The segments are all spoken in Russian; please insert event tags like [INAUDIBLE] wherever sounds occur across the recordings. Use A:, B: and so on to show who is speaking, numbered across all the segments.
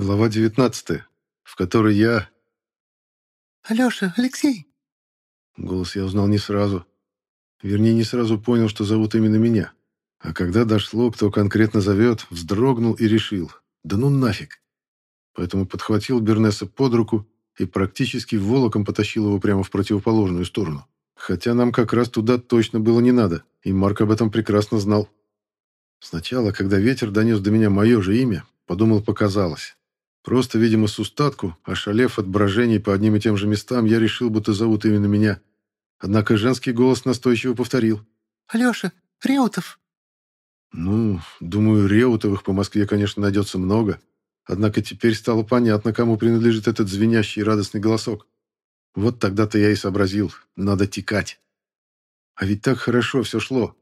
A: Глава 19, в которой я...
B: «Алеша, Алексей!»
A: Голос я узнал не сразу. Вернее, не сразу понял, что зовут именно меня. А когда дошло, кто конкретно зовет, вздрогнул и решил. Да ну нафиг. Поэтому подхватил Бернеса под руку и практически волоком потащил его прямо в противоположную сторону. Хотя нам как раз туда точно было не надо, и Марк об этом прекрасно знал. Сначала, когда ветер донес до меня мое же имя, подумал, показалось. Просто, видимо, с устатку, ошалев от брожений по одним и тем же местам, я решил, будто зовут именно меня. Однако женский голос настойчиво повторил.
B: «Алеша, Реутов!»
A: Ну, думаю, Реутовых по Москве, конечно, найдется много. Однако теперь стало понятно, кому принадлежит этот звенящий радостный голосок. Вот тогда-то я и сообразил, надо текать. А ведь так хорошо все шло.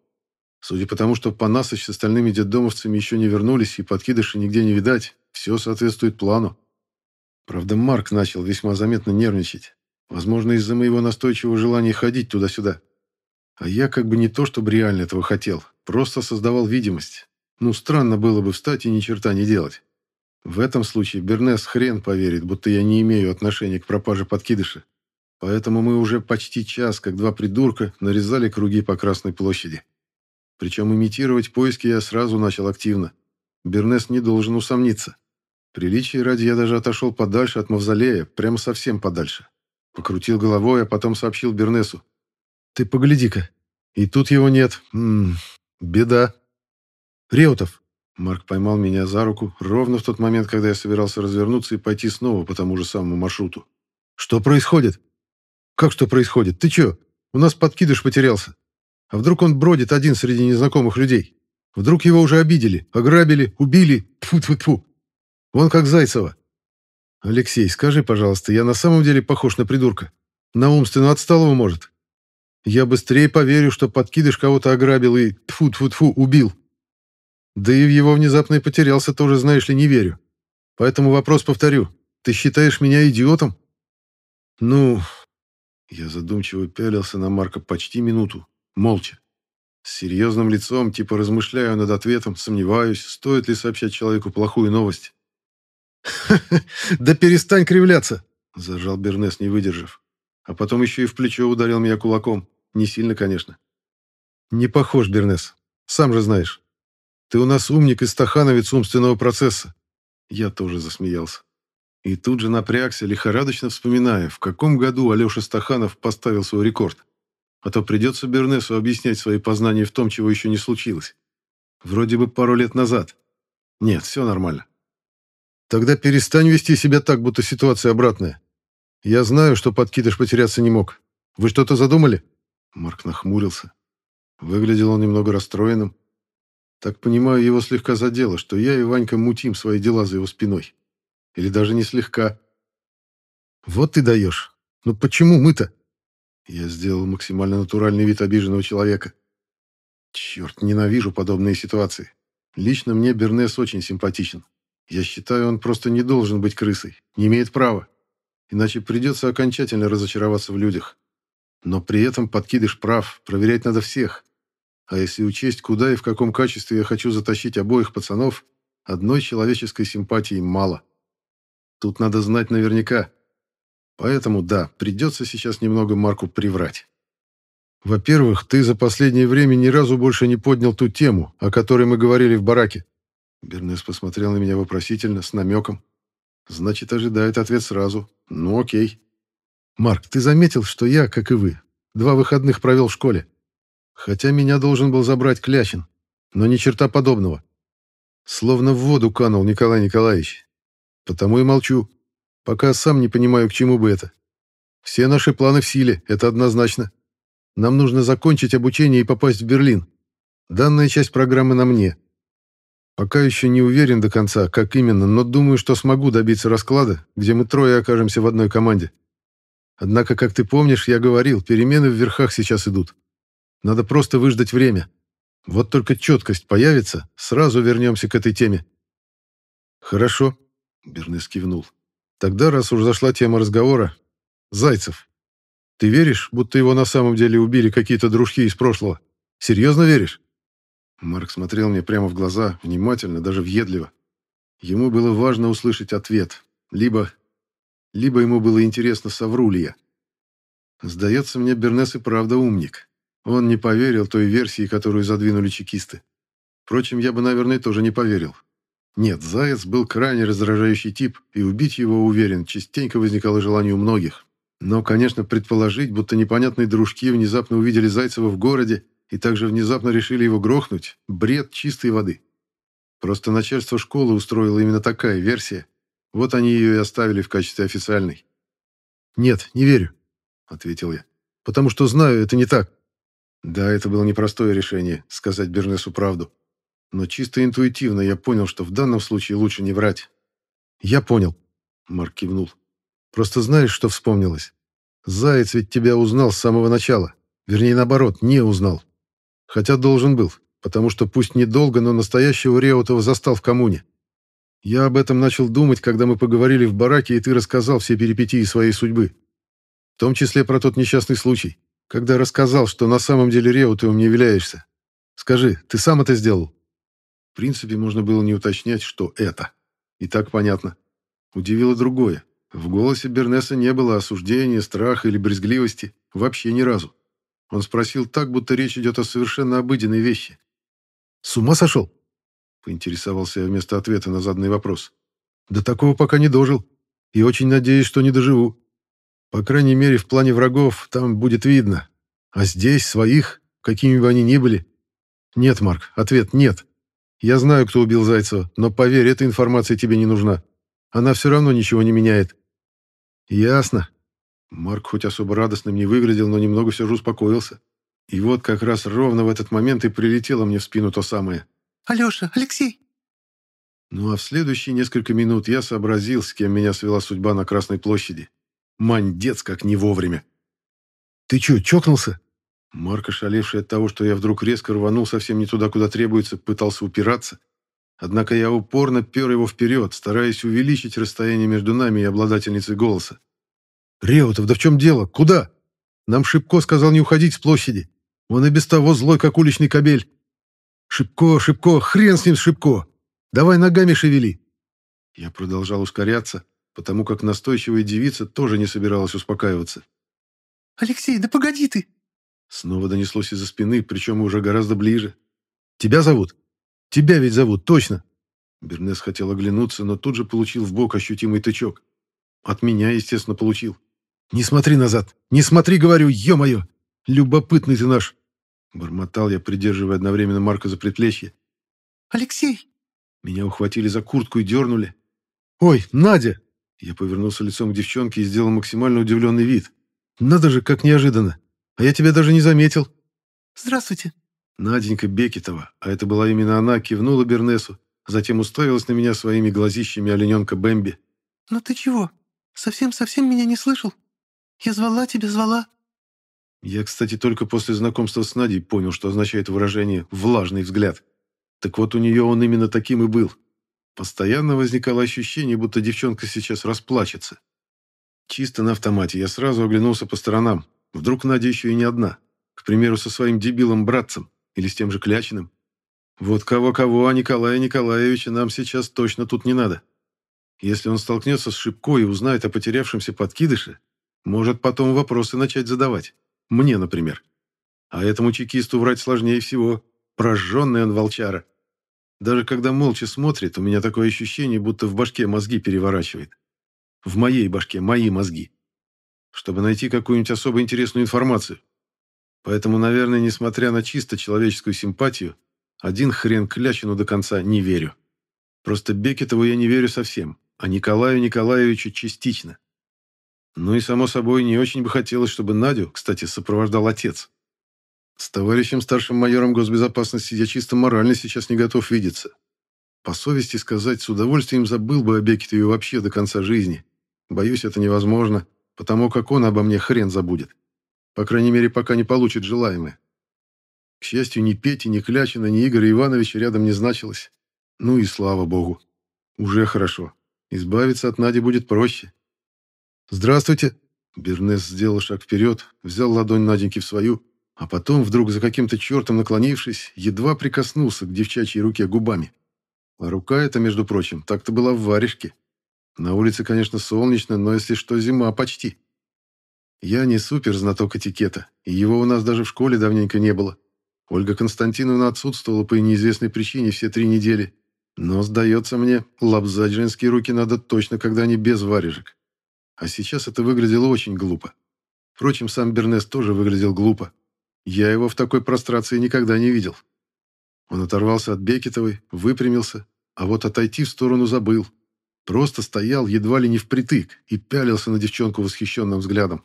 A: Судя по тому, что Панасыч с остальными детдомовцами еще не вернулись и подкидыши нигде не видать, все соответствует плану. Правда, Марк начал весьма заметно нервничать. Возможно, из-за моего настойчивого желания ходить туда-сюда. А я как бы не то, чтобы реально этого хотел, просто создавал видимость. Ну, странно было бы встать и ни черта не делать. В этом случае Бернес хрен поверит, будто я не имею отношения к пропаже подкидыша. Поэтому мы уже почти час, как два придурка, нарезали круги по Красной площади. Причем имитировать поиски я сразу начал активно. Бернес не должен усомниться. Приличия ради я даже отошел подальше от мавзолея, прямо совсем подальше. Покрутил головой, а потом сообщил Бернесу. «Ты погляди-ка. И тут его нет. М -м, беда». «Реутов!» Марк поймал меня за руку ровно в тот момент, когда я собирался развернуться и пойти снова по тому же самому маршруту. «Что происходит?» «Как что происходит? Ты чё? У нас подкидыш потерялся. А вдруг он бродит один среди незнакомых людей? Вдруг его уже обидели, ограбили, убили? Тьфу-тьфу-тьфу. Вон как Зайцева. Алексей, скажи, пожалуйста, я на самом деле похож на придурка? На умственно отсталого, может? Я быстрее поверю, что подкидыш кого-то ограбил и, тьфу-тьфу-тьфу, убил. Да и в его внезапно потерялся тоже, знаешь ли, не верю. Поэтому вопрос повторю. Ты считаешь меня идиотом? Ну, я задумчиво пялился на Марка почти минуту, молча. С серьезным лицом, типа размышляю над ответом, сомневаюсь, стоит ли сообщать человеку плохую новость. [LAUGHS] «Да перестань кривляться!» – зажал Бернес, не выдержав. А потом еще и в плечо ударил меня кулаком. Не сильно, конечно. «Не похож, Бернес. Сам же знаешь. Ты у нас умник и стахановец умственного процесса». Я тоже засмеялся. И тут же напрягся, лихорадочно вспоминая, в каком году Алеша Стаханов поставил свой рекорд. А то придется Бернесу объяснять свои познания в том, чего еще не случилось. Вроде бы пару лет назад. Нет, все нормально. Тогда перестань вести себя так, будто ситуация обратная. Я знаю, что подкидыш потеряться не мог. Вы что-то задумали? Марк нахмурился. Выглядел он немного расстроенным. Так понимаю, его слегка задело, что я и Ванька мутим свои дела за его спиной. Или даже не слегка. Вот ты даешь. Ну почему мы-то? Я сделал максимально натуральный вид обиженного человека. Черт, ненавижу подобные ситуации. Лично мне Бернес очень симпатичен. Я считаю, он просто не должен быть крысой. Не имеет права. Иначе придется окончательно разочароваться в людях. Но при этом подкидыш прав. Проверять надо всех. А если учесть, куда и в каком качестве я хочу затащить обоих пацанов, одной человеческой симпатии мало. Тут надо знать наверняка. Поэтому, да, придется сейчас немного Марку приврать. Во-первых, ты за последнее время ни разу больше не поднял ту тему, о которой мы говорили в бараке. Бернес посмотрел на меня вопросительно, с намеком. Значит, ожидает ответ сразу. Ну, окей. Марк, ты заметил, что я, как и вы, два выходных провел в школе? Хотя меня должен был забрать Клячин, но ни черта подобного. Словно в воду канул Николай Николаевич. Потому и молчу. Пока сам не понимаю, к чему бы это. Все наши планы в силе, это однозначно. Нам нужно закончить обучение и попасть в Берлин. Данная часть программы на мне. Пока еще не уверен до конца, как именно, но думаю, что смогу добиться расклада, где мы трое окажемся в одной команде. Однако, как ты помнишь, я говорил, перемены в верхах сейчас идут. Надо просто выждать время. Вот только четкость появится, сразу вернемся к этой теме. Хорошо, Бернес кивнул. «Тогда, раз уж зашла тема разговора, Зайцев. Ты веришь, будто его на самом деле убили какие-то дружки из прошлого? Серьезно веришь?» Марк смотрел мне прямо в глаза, внимательно, даже въедливо. Ему было важно услышать ответ. Либо... Либо ему было интересно, совру ли я. Сдается мне, Бернес и правда умник. Он не поверил той версии, которую задвинули чекисты. Впрочем, я бы, наверное, тоже не поверил. Нет, Заяц был крайне раздражающий тип, и убить его, уверен, частенько возникало желание у многих. Но, конечно, предположить, будто непонятные дружки внезапно увидели Зайцева в городе и также внезапно решили его грохнуть – бред чистой воды. Просто начальство школы устроило именно такая версия. Вот они ее и оставили в качестве официальной. «Нет, не верю», — ответил я. «Потому что знаю, это не так». Да, это было непростое решение, сказать Бернесу правду. Но чисто интуитивно я понял, что в данном случае лучше не врать. «Я понял», — Марк кивнул. «Просто знаешь, что вспомнилось? Заяц ведь тебя узнал с самого начала. Вернее, наоборот, не узнал. Хотя должен был, потому что пусть недолго, но настоящего Реутова застал в коммуне. Я об этом начал думать, когда мы поговорили в бараке, и ты рассказал все перипетии своей судьбы. В том числе про тот несчастный случай, когда рассказал, что на самом деле Реутовым не являешься. Скажи, ты сам это сделал? В принципе, можно было не уточнять, что это. И так понятно. Удивило другое. В голосе Бернеса не было осуждения, страха или брезгливости. Вообще ни разу. Он спросил так, будто речь идет о совершенно обыденной вещи. «С ума сошел?» Поинтересовался я вместо ответа на заданный вопрос. «До такого пока не дожил. И очень надеюсь, что не доживу. По крайней мере, в плане врагов там будет видно. А здесь своих, какими бы они ни были... Нет, Марк, ответ нет. Я знаю, кто убил Зайцева, но поверь, эта информация тебе не нужна. Она все равно ничего не меняет. Ясно. Марк хоть особо радостным не выглядел, но немного все же успокоился. И вот как раз ровно в этот момент и прилетело мне в спину то самое.
B: «Алеша, Алексей!»
A: Ну а в следующие несколько минут я сообразил, с кем меня свела судьба на Красной площади. Мандец, как не вовремя. «Ты чё, чокнулся?» Марк, ошалевший от того, что я вдруг резко рванул совсем не туда, куда требуется, пытался упираться. Однако я упорно пер его вперед, стараясь увеличить расстояние между нами и обладательницей голоса. «Реутов, да в чем дело? Куда? Нам Шипко сказал не уходить с площади. Он и без того злой, как уличный кобель. Шипко, Шипко, хрен с ним, Шипко! Давай ногами шевели!» Я продолжал ускоряться, потому как настойчивая девица тоже не собиралась успокаиваться.
B: «Алексей, да погоди ты!»
A: Снова донеслось из-за спины, причем уже гораздо ближе. «Тебя зовут? Тебя ведь зовут, точно!» Бернес хотел оглянуться, но тут же получил в бок ощутимый тычок. От меня, естественно, получил. «Не смотри назад! Не смотри, говорю, ё-моё! Любопытный ты наш!» Бормотал я, придерживая одновременно Марка за предплечье.
B: «Алексей!»
A: Меня ухватили за куртку и дернули. «Ой, Надя!» Я повернулся лицом к девчонке и сделал максимально удивленный вид. «Надо же, как неожиданно! А я тебя даже не заметил!»
B: «Здравствуйте!»
A: Наденька Бекетова, а это была именно она, кивнула Бернесу, затем уставилась на меня своими глазищами олененка Бэмби.
B: «Ну ты чего? Совсем-совсем меня не слышал? Я звала тебя, звала!»
A: Я, кстати, только после знакомства с Надей понял, что означает выражение «влажный взгляд». Так вот, у нее он именно таким и был. Постоянно возникало ощущение, будто девчонка сейчас расплачется. Чисто на автомате я сразу оглянулся по сторонам. Вдруг Надя еще и не одна. К примеру, со своим дебилом-братцем или с тем же Клячиным. Вот кого-кого, а Николая Николаевича нам сейчас точно тут не надо. Если он столкнется с Шибко и узнает о потерявшемся подкидыше, может потом вопросы начать задавать. Мне, например. А этому чекисту врать сложнее всего. Прожженный он волчара. Даже когда молча смотрит, у меня такое ощущение, будто в башке мозги переворачивает. В моей башке мои мозги. Чтобы найти какую-нибудь особо интересную информацию. Поэтому, наверное, несмотря на чисто человеческую симпатию, один хрен Клячину до конца не верю. Просто Бекетову я не верю совсем, а Николаю Николаевичу частично. Ну и, само собой, не очень бы хотелось, чтобы Надю, кстати, сопровождал отец. С товарищем старшим майором госбезопасности я чисто морально сейчас не готов видеться. По совести сказать, с удовольствием забыл бы о Бекетове вообще до конца жизни. Боюсь, это невозможно, потому как он обо мне хрен забудет. По крайней мере, пока не получит желаемое. К счастью, ни Пети, ни Клячина, ни Игоря Ивановича рядом не значилось. Ну и слава богу. Уже хорошо. Избавиться от Нади будет проще. «Здравствуйте!» Бернес сделал шаг вперед, взял ладонь Наденьки в свою а потом, вдруг за каким-то чертом наклонившись, едва прикоснулся к девчачьей руке губами. А рука эта, между прочим, так-то была в варежке. На улице, конечно, солнечно, но если что, зима почти. Я не супер знаток этикета, и его у нас даже в школе давненько не было. Ольга Константиновна отсутствовала по неизвестной причине все три недели. Но, сдается мне, лобзать женские руки надо точно, когда они без варежек. А сейчас это выглядело очень глупо. Впрочем, сам Бернес тоже выглядел глупо. Я его в такой прострации никогда не видел. Он оторвался от Бекетовой, выпрямился, а вот отойти в сторону забыл. Просто стоял едва ли не впритык и пялился на девчонку восхищенным взглядом.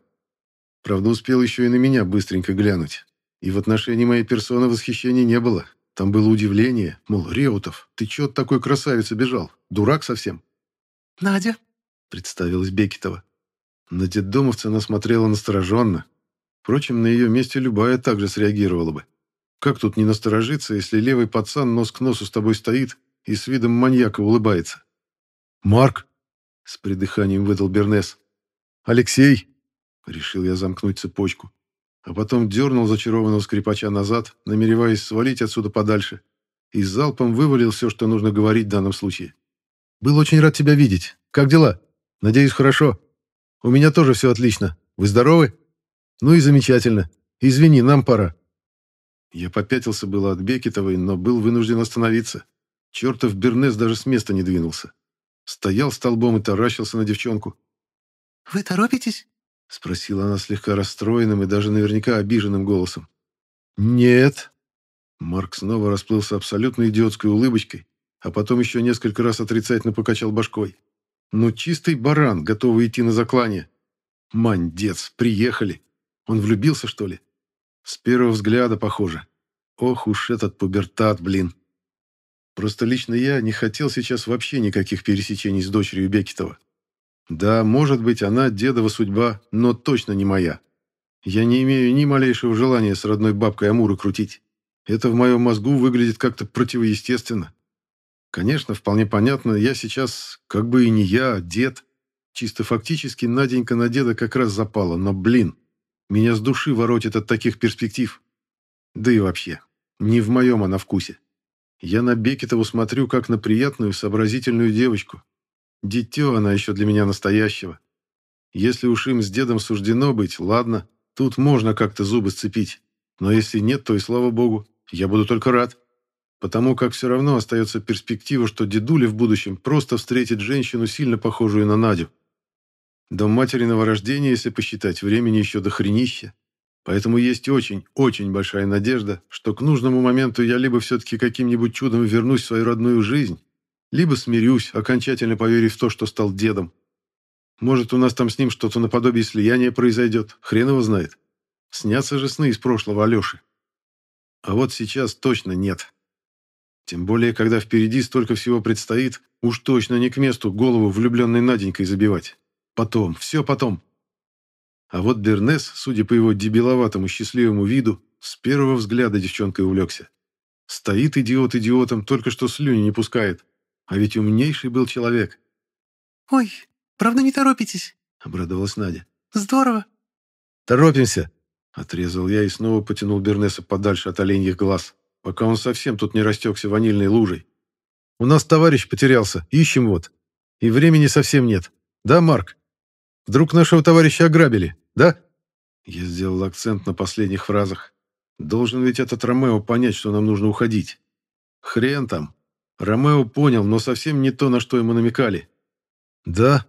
A: Правда, успел еще и на меня быстренько глянуть. И в отношении моей персоны восхищения не было. Там было удивление, мол, Реутов, ты чё от такой красавицы бежал? Дурак совсем?
B: «Надя», —
A: представилась Бекетова. На детдомовца она смотрела настороженно. Впрочем, на ее месте любая также среагировала бы. Как тут не насторожиться, если левый пацан нос к носу с тобой стоит и с видом маньяка улыбается? «Марк!» — с придыханием выдал Бернес. «Алексей!» — решил я замкнуть цепочку. А потом дернул зачарованного скрипача назад, намереваясь свалить отсюда подальше. И залпом вывалил все, что нужно говорить в данном случае. «Был очень рад тебя видеть. Как дела? Надеюсь, хорошо. У меня тоже все отлично. Вы здоровы? Ну и замечательно. Извини, нам пора». Я попятился было от Бекетовой, но был вынужден остановиться. Чертов Бернес даже с места не двинулся. Стоял столбом и таращился на девчонку.
B: «Вы торопитесь?»
A: — спросила она слегка расстроенным и даже наверняка обиженным голосом. «Нет». Марк снова расплылся абсолютно идиотской улыбочкой, а потом еще несколько раз отрицательно покачал башкой. «Ну, чистый баран, готовый идти на заклание. Мандец, приехали. Он влюбился, что ли? С первого взгляда, похоже. Ох уж этот пубертат, блин. Просто лично я не хотел сейчас вообще никаких пересечений с дочерью Бекетова. Да, может быть, она дедова судьба, но точно не моя. Я не имею ни малейшего желания с родной бабкой Амуры крутить. Это в моем мозгу выглядит как-то противоестественно. Конечно, вполне понятно, я сейчас как бы и не я, а дед. Чисто фактически Наденька на деда как раз запала, но, блин, меня с души воротит от таких перспектив. Да и вообще, не в моем она вкусе. Я на Бекетову смотрю, как на приятную, сообразительную девочку. Дитё она еще для меня настоящего. Если уж им с дедом суждено быть, ладно, тут можно как-то зубы сцепить. Но если нет, то и слава богу, я буду только рад. Потому как все равно остается перспектива, что дедуля в будущем просто встретит женщину, сильно похожую на Надю. До материного рождения, если посчитать, времени еще до хренища. Поэтому есть очень, очень большая надежда, что к нужному моменту я либо все-таки каким-нибудь чудом вернусь в свою родную жизнь, либо смирюсь, окончательно поверив в то, что стал дедом. Может, у нас там с ним что-то наподобие слияния произойдет, хрен его знает. Снятся же сны из прошлого Алеши. А вот сейчас точно нет. Тем более, когда впереди столько всего предстоит, уж точно не к месту голову влюбленной Наденькой забивать. Потом, все потом. А вот Бернес, судя по его дебиловатому счастливому виду, с первого взгляда девчонкой увлекся. Стоит идиот идиотом, только что слюни не пускает. А ведь умнейший был человек.
B: «Ой, правда не торопитесь?»
A: — обрадовалась Надя.
B: «Здорово».
A: «Торопимся», — отрезал я и снова потянул Бернеса подальше от оленьих глаз, пока он совсем тут не растекся ванильной лужей. «У нас товарищ потерялся, ищем вот. И времени совсем нет. Да, Марк? Вдруг нашего товарища ограбили?» да?» Я сделал акцент на последних фразах. Должен ведь этот Ромео понять, что нам нужно уходить. Хрен там. Ромео понял, но совсем не то, на что ему намекали. «Да,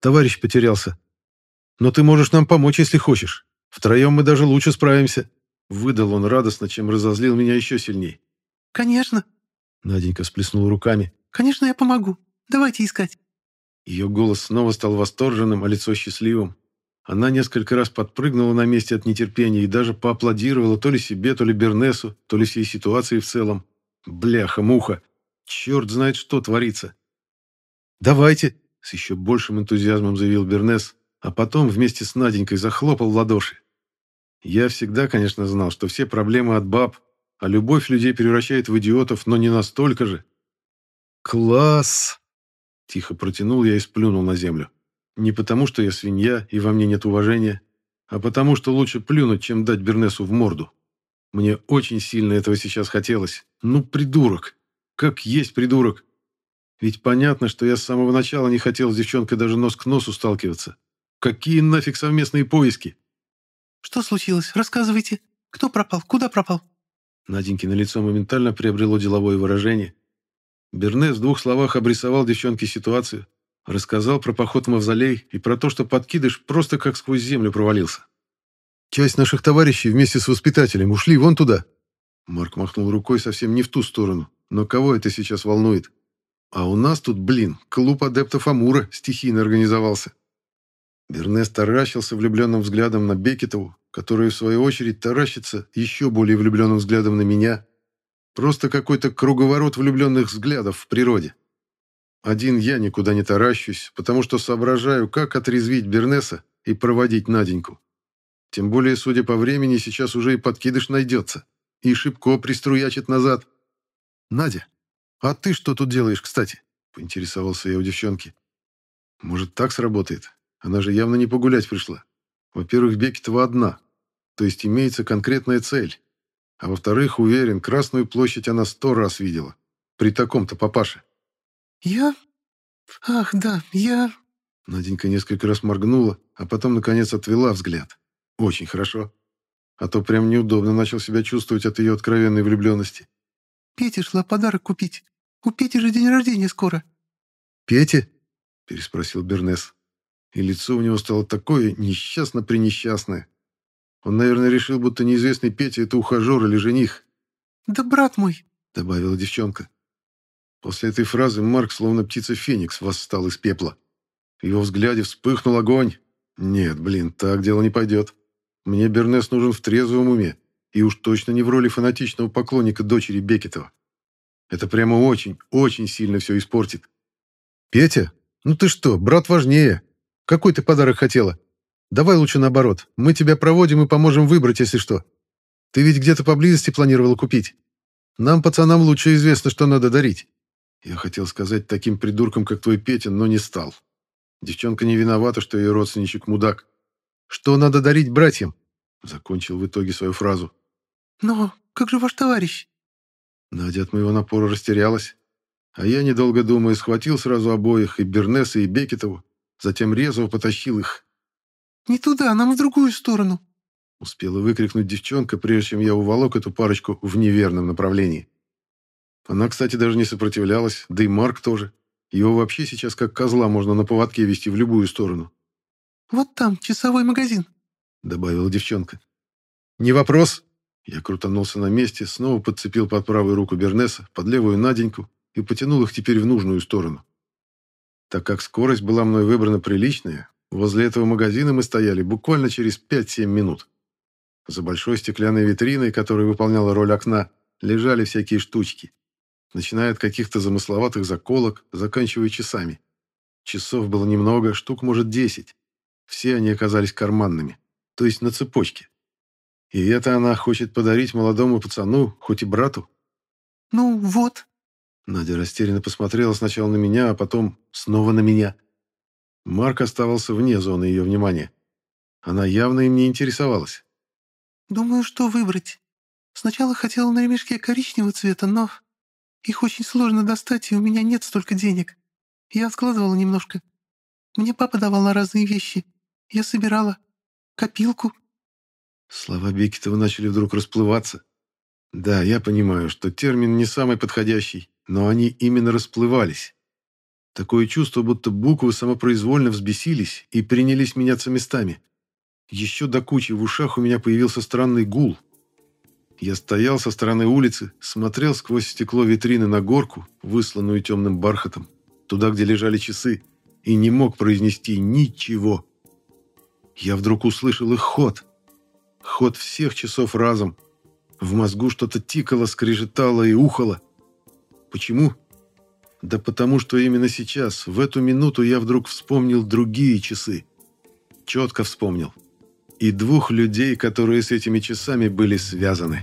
A: товарищ потерялся. Но ты можешь нам помочь, если хочешь. Втроем мы даже лучше справимся». Выдал он радостно, чем разозлил меня еще сильней.
B: «Конечно».
A: Наденька сплеснула руками.
B: «Конечно, я помогу. Давайте искать».
A: Ее голос снова стал восторженным, а лицо счастливым. Она несколько раз подпрыгнула на месте от нетерпения и даже поаплодировала то ли себе, то ли Бернесу, то ли всей ситуации в целом. Бляха-муха! Черт знает, что творится. «Давайте!» — с еще большим энтузиазмом заявил Бернес, а потом вместе с Наденькой захлопал в ладоши. Я всегда, конечно, знал, что все проблемы от баб, а любовь людей превращает в идиотов, но не настолько же. «Класс!» — тихо протянул я и сплюнул на землю. Не потому, что я свинья и во мне нет уважения, а потому, что лучше плюнуть, чем дать Бернесу в морду. Мне очень сильно этого сейчас хотелось. Ну, придурок. Как есть придурок. Ведь понятно, что я с самого начала не хотел с девчонкой даже нос к носу сталкиваться. Какие нафиг совместные поиски?
B: «Что случилось? Рассказывайте. Кто пропал? Куда пропал?»
A: Наденькино лицо моментально приобрело деловое выражение. Берне в двух словах обрисовал девчонке ситуацию, рассказал про поход в мавзолей и про то, что подкидыш просто как сквозь землю провалился. «Часть наших товарищей вместе с воспитателем ушли вон туда». Марк махнул рукой совсем не в ту сторону. Но кого это сейчас волнует? А у нас тут, блин, клуб адептов Амура стихийно организовался. Бернес таращился влюбленным взглядом на Бекетову, которая, в свою очередь, таращится еще более влюбленным взглядом на меня. Просто какой-то круговорот влюбленных взглядов в природе. Один я никуда не таращусь, потому что соображаю, как отрезвить Бернеса и проводить Наденьку. Тем более, судя по времени, сейчас уже и подкидыш найдется. И Шибко приструячит назад. «Надя, а ты что тут делаешь, кстати?» — поинтересовался я у девчонки. «Может, так сработает? Она же явно не погулять пришла. Во-первых, Бекетова одна, то есть имеется конкретная цель. А во-вторых, уверен, Красную площадь она сто раз видела. При таком-то папаше.
B: «Я? Ах, да, я...»
A: Наденька несколько раз моргнула, а потом, наконец, отвела взгляд. Очень хорошо. А то прям неудобно начал себя чувствовать от ее откровенной влюбленности.
B: «Пете шла подарок купить. У Пети же день рождения скоро».
A: «Пете?» — переспросил Бернес и лицо у него стало такое несчастно-пренесчастное. Он, наверное, решил, будто неизвестный Петя — это ухажер или жених.
B: «Да брат мой», —
A: добавила девчонка. После этой фразы Марк, словно птица Феникс, восстал из пепла. В его взгляде вспыхнул огонь. «Нет, блин, так дело не пойдет. Мне Бернес нужен в трезвом уме, и уж точно не в роли фанатичного поклонника дочери Бекетова. Это прямо очень, очень сильно все испортит. Петя? Ну ты что, брат важнее. Какой ты подарок хотела? Давай лучше наоборот. Мы тебя проводим и поможем выбрать, если что. Ты ведь где-то поблизости планировала купить. Нам, пацанам, лучше известно, что надо дарить. Я хотел сказать таким придуркам, как твой Петя, но не стал. Девчонка не виновата, что ее родственничек мудак. Что надо дарить братьям? Закончил в итоге свою фразу.
B: Но как же ваш товарищ?
A: Надя от моего напора растерялась. А я, недолго думая, схватил сразу обоих, и Бернеса, и Бекетову, затем резво потащил их.
B: «Не туда, нам в другую сторону!»
A: Успела выкрикнуть девчонка, прежде чем я уволок эту парочку в неверном направлении. Она, кстати, даже не сопротивлялась, да и Марк тоже. Его вообще сейчас как козла можно на поводке вести в любую сторону.
B: «Вот там, часовой магазин», —
A: добавила девчонка. «Не вопрос». Я крутанулся на месте, снова подцепил под правую руку Бернеса, под левую Наденьку и потянул их теперь в нужную сторону. Так как скорость была мной выбрана приличная, возле этого магазина мы стояли буквально через 5-7 минут. За большой стеклянной витриной, которая выполняла роль окна, лежали всякие штучки. Начиная от каких-то замысловатых заколок, заканчивая часами. Часов было немного, штук, может, 10. Все они оказались карманными, то есть на цепочке. И это она хочет подарить молодому пацану, хоть и брату.
B: «Ну вот»,
A: Надя растерянно посмотрела сначала на меня, а потом снова на меня. Марк оставался вне зоны ее внимания. Она явно им не интересовалась.
B: «Думаю, что выбрать. Сначала хотела на ремешке коричневого цвета, но их очень сложно достать, и у меня нет столько денег. Я откладывала немножко. Мне папа давал на разные вещи. Я собирала. Копилку».
A: Слова Бекетова начали вдруг расплываться. Да, я понимаю, что термин не самый подходящий, но они именно расплывались. Такое чувство, будто буквы самопроизвольно взбесились и принялись меняться местами. Еще до кучи в ушах у меня появился странный гул. Я стоял со стороны улицы, смотрел сквозь стекло витрины на горку, высланную темным бархатом, туда, где лежали часы, и не мог произнести ничего. Я вдруг услышал их ход. Ход всех часов разом. В мозгу что-то тикало, скрежетало и ухало. Почему? Да потому что именно сейчас, в эту минуту, я вдруг вспомнил другие часы. Четко вспомнил. И двух людей, которые с этими часами были связаны.